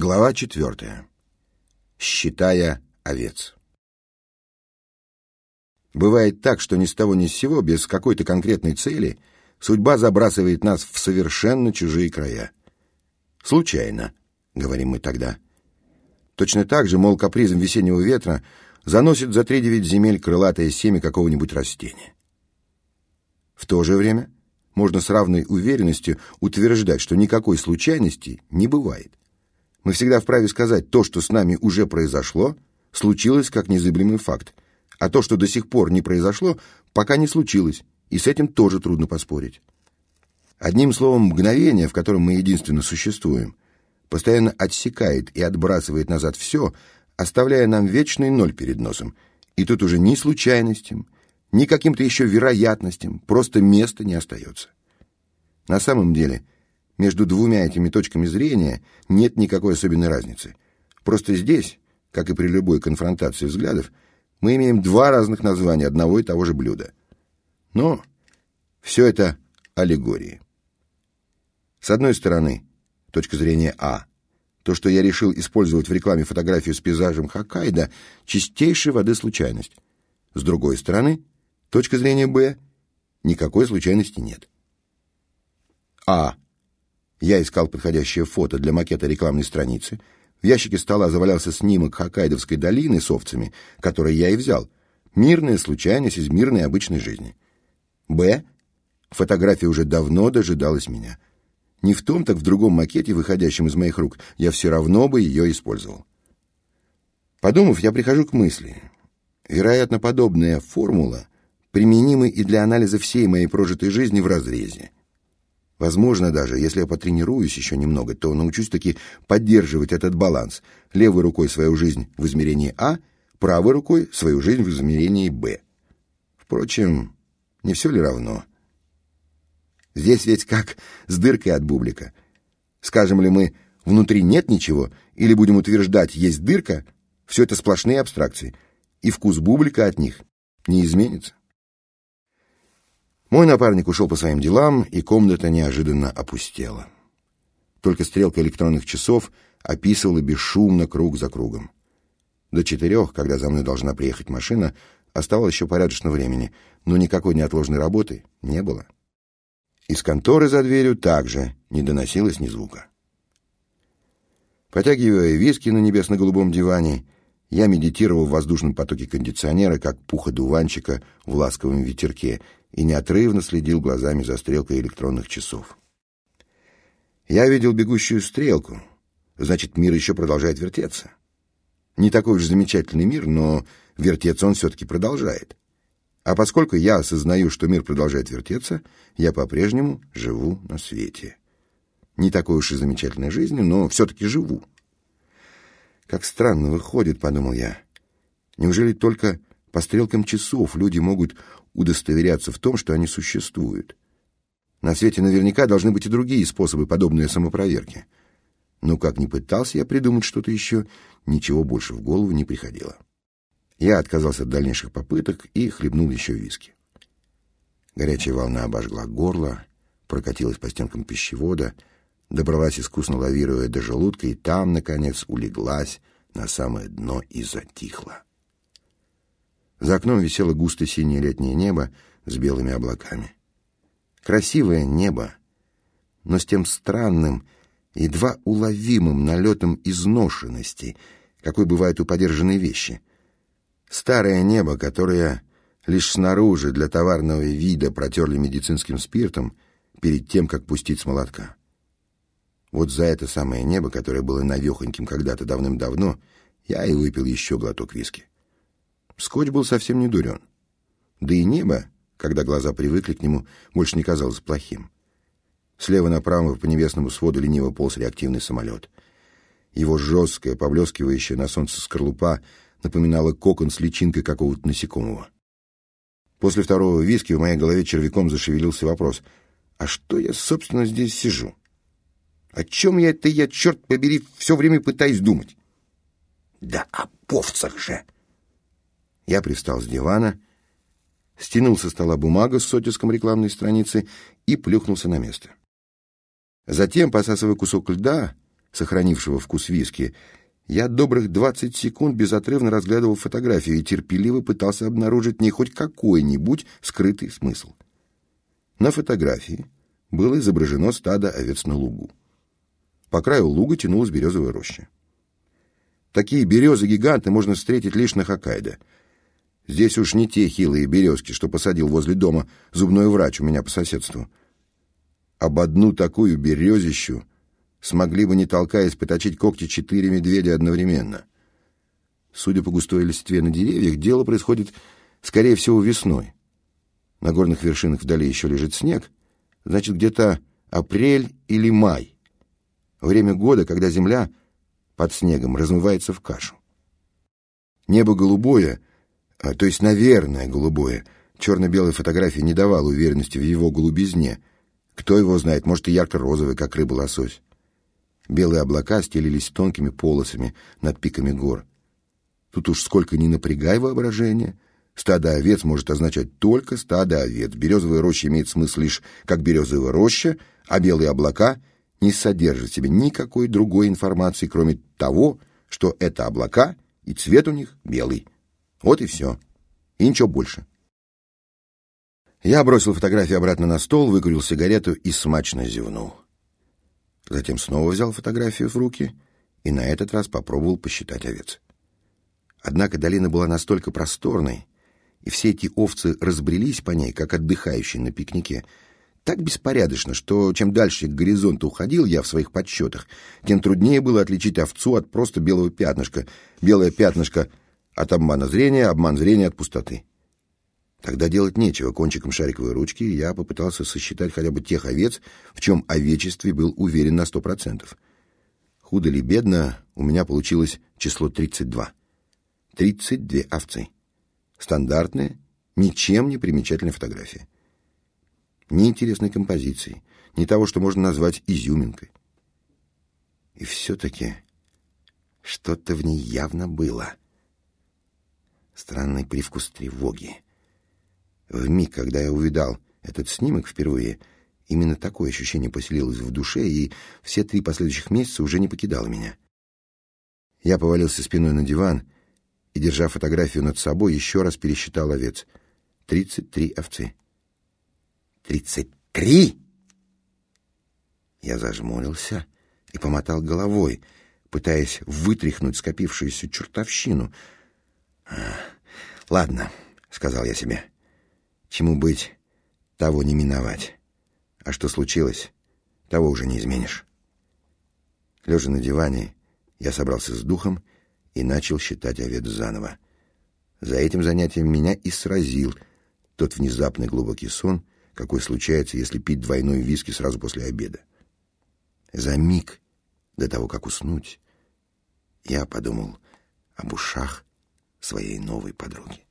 Глава четвертая. Считая овец. Бывает так, что ни с того ни с сего, без какой-то конкретной цели, судьба забрасывает нас в совершенно чужие края. Случайно, говорим мы тогда. Точно так же, мол, капризом весеннего ветра заносит за три девять земель крылатое семя какого-нибудь растения. В то же время можно с равной уверенностью утверждать, что никакой случайности не бывает. Мы всегда вправе сказать, то, что с нами уже произошло, случилось как незыблемый факт, а то, что до сих пор не произошло, пока не случилось, и с этим тоже трудно поспорить. Одним словом, мгновение, в котором мы единственно существуем, постоянно отсекает и отбрасывает назад все, оставляя нам вечный ноль перед носом. И тут уже ни случайностям, ни каким-то еще вероятностям, просто места не остается. На самом деле – между двумя этими точками зрения нет никакой особенной разницы. Просто здесь, как и при любой конфронтации взглядов, мы имеем два разных названия одного и того же блюда. Но все это аллегории. С одной стороны, точка зрения А, то, что я решил использовать в рекламе фотографию с пейзажем Хоккайдо, чистейшей воды случайность. С другой стороны, точка зрения Б, никакой случайности нет. А я искал подходящее фото для макета рекламной страницы. В ящике стола завалялся снимок Хоккайдовской долины с овцами, который я и взял. Мирная случайность из мирной обычной жизни. Б. Фотография уже давно дожидалась меня. Не в том, так в другом макете, выходящем из моих рук, я все равно бы ее использовал. Подумав, я прихожу к мысли. Вероятно, подобная формула применима и для анализа всей моей прожитой жизни в разрезе. Возможно даже, если я потренируюсь еще немного, то научусь таки поддерживать этот баланс. Левой рукой свою жизнь в измерении А, правой рукой свою жизнь в измерении Б. Впрочем, не все ли равно? Здесь ведь как с дыркой от бублика. Скажем ли мы, внутри нет ничего, или будем утверждать, есть дырка, все это сплошные абстракции, и вкус бублика от них не изменится. Мой напарник ушел по своим делам, и комната неожиданно опустела. Только стрелка электронных часов описывала бесшумно круг за кругом. До четырех, когда за мной должна приехать машина, оставалось еще порядочно времени, но никакой неотложной работы не было. Из конторы за дверью также не доносилось ни звука. Потягивая виски на небесно-голубом диване, я медитировал в воздушном потоке кондиционера, как пуха дуванчика в ласковом ветерке, и неотрывно следил глазами за стрелкой электронных часов. Я видел бегущую стрелку. Значит, мир еще продолжает вертеться. Не такой уж замечательный мир, но вертеться он все-таки продолжает. А поскольку я осознаю, что мир продолжает вертеться, я по-прежнему живу на свете. Не такой уж и замечательной жизнью, но все-таки живу. Как странно выходит, подумал я. Неужели только по стрелкам часов люди могут удостоверяться в том, что они существуют. На свете наверняка должны быть и другие способы подобной самопроверки. Но как ни пытался я придумать что-то еще, ничего больше в голову не приходило. Я отказался от дальнейших попыток и хлебнул еще виски. Горячая волна обожгла горло, прокатилась по стенкам пищевода, добралась искусно лавируя до желудка и там, наконец, улеглась на самое дно и затихла. За окном висело густо синее летнее небо с белыми облаками. Красивое небо, но с тем странным, едва уловимым налетом изношенности, какой бывает у подержанной вещи. Старое небо, которое лишь снаружи для товарного вида протерли медицинским спиртом перед тем, как пустить с молотка. Вот за это самое небо, которое было навехоньким когда-то давным-давно, я и выпил еще глоток виски. Скотч был совсем не дурен. Да и небо, когда глаза привыкли к нему, больше не казалось плохим. Слева направо по небесному своду лениво полз реактивный самолет. Его жесткая, поблескивающая на солнце скорлупа напоминала кокон с личинкой какого-то насекомого. После второго виски в моей голове червяком зашевелился вопрос. А что я, собственно, здесь сижу? О чем я это я, черт побери, все время пытаюсь думать? Да о повцах же! Я привстал с дивана, стянул со стола бумагу с оттиском рекламной страницы и плюхнулся на место. Затем, посасывая кусок льда, сохранившего вкус виски, я добрых 20 секунд безотрывно разглядывал фотографию и терпеливо пытался обнаружить не хоть какой-нибудь скрытый смысл. На фотографии было изображено стадо овец на лугу. По краю луга тянулась березовая роща. Такие березы-гиганты можно встретить лишь на Хоккайдо. Здесь уж не те хилые березки, что посадил возле дома зубной врач у меня по соседству. Об одну такую березищу смогли бы, не толкаясь, поточить когти четыре медведя одновременно. Судя по густой листве на деревьях, дело происходит, скорее всего, весной. На горных вершинах вдали еще лежит снег, значит, где-то апрель или май. Время года, когда земля под снегом размывается в кашу. Небо голубое, то есть, наверное, голубое. Черно-белая фотография не давала уверенности в его голубизне. Кто его знает, может, и ярко-розовый, как рыба-лосось. Белые облака стелились тонкими полосами над пиками гор. Тут уж сколько ни напрягай воображение, стадо овец может означать только стадо овец. Березовая роща имеет смысл лишь как березовая роща, а белые облака не содержат в себе никакой другой информации, кроме того, что это облака, и цвет у них белый. Вот и все. И ничего больше. Я бросил фотографию обратно на стол, выкурил сигарету и смачно зевнул. Затем снова взял фотографию в руки и на этот раз попробовал посчитать овец. Однако долина была настолько просторной, и все эти овцы разбрелись по ней, как отдыхающие на пикнике, так беспорядочно, что чем дальше к горизонту уходил я в своих подсчетах, тем труднее было отличить овцу от просто белого пятнышка, белое пятнышко от обмана зрения, обман зрения от пустоты. Тогда делать нечего. Кончиком шариковой ручки я попытался сосчитать хотя бы тех овец, в чем овечестве был уверен на сто процентов. Худо ли бедно, у меня получилось число 32. 32 овцы. Стандартная, ничем не примечательная фотография ни интересной композиции, ни того, что можно назвать изюминкой. И все-таки что-то в ней явно было. Странный привкус тревоги. В миг, когда я увидал этот снимок впервые, именно такое ощущение поселилось в душе, и все три последующих месяца уже не покидало меня. Я повалился спиной на диван и, держа фотографию над собой, еще раз пересчитал овец. Тридцать три овцы. Тридцать три? Я зажмурился и помотал головой, пытаясь вытряхнуть скопившуюся чертовщину. «Ладно», — сказал я себе, — «чему быть, того не миновать. А что случилось, того уже не изменишь». Лежа на диване, я собрался с духом и начал считать овец заново. За этим занятием меня и сразил тот внезапный глубокий сон — какой случается, если пить двойной виски сразу после обеда. За миг до того, как уснуть, я подумал об ушах своей новой подруги.